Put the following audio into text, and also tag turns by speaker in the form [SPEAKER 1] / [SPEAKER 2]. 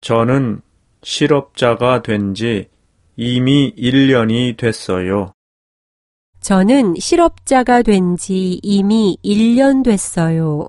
[SPEAKER 1] 저는 실업자가 된 지 이미 1년이 됐어요.
[SPEAKER 2] 저는 실업자가 된 지 이미 1년 됐어요.